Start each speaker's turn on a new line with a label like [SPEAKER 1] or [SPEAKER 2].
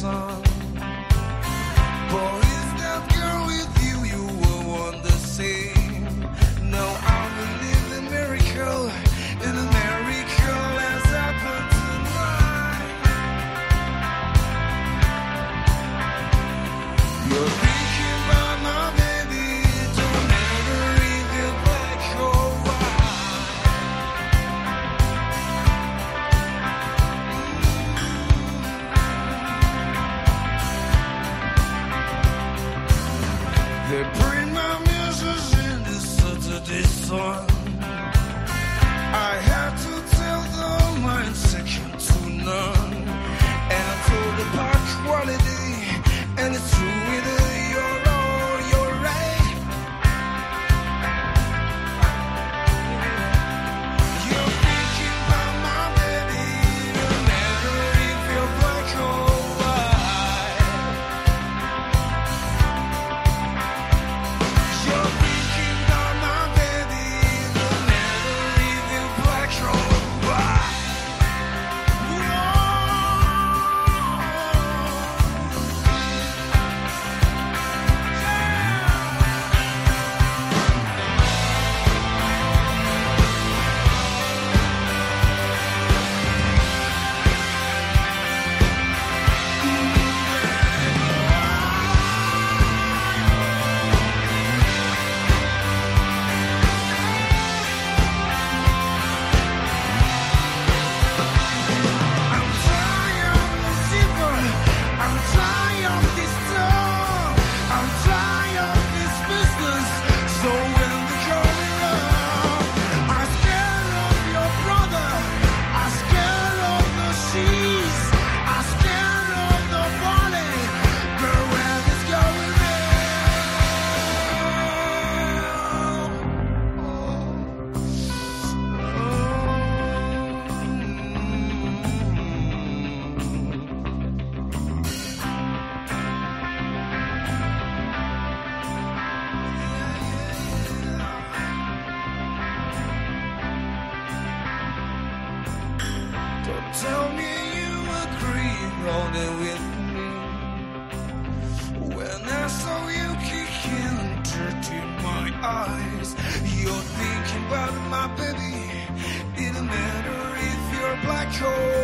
[SPEAKER 1] song. They bring my missus into such a disorder. rolling with me. When I saw you kicking dirt in my eyes, you're thinking about my baby. It doesn't matter if you're black or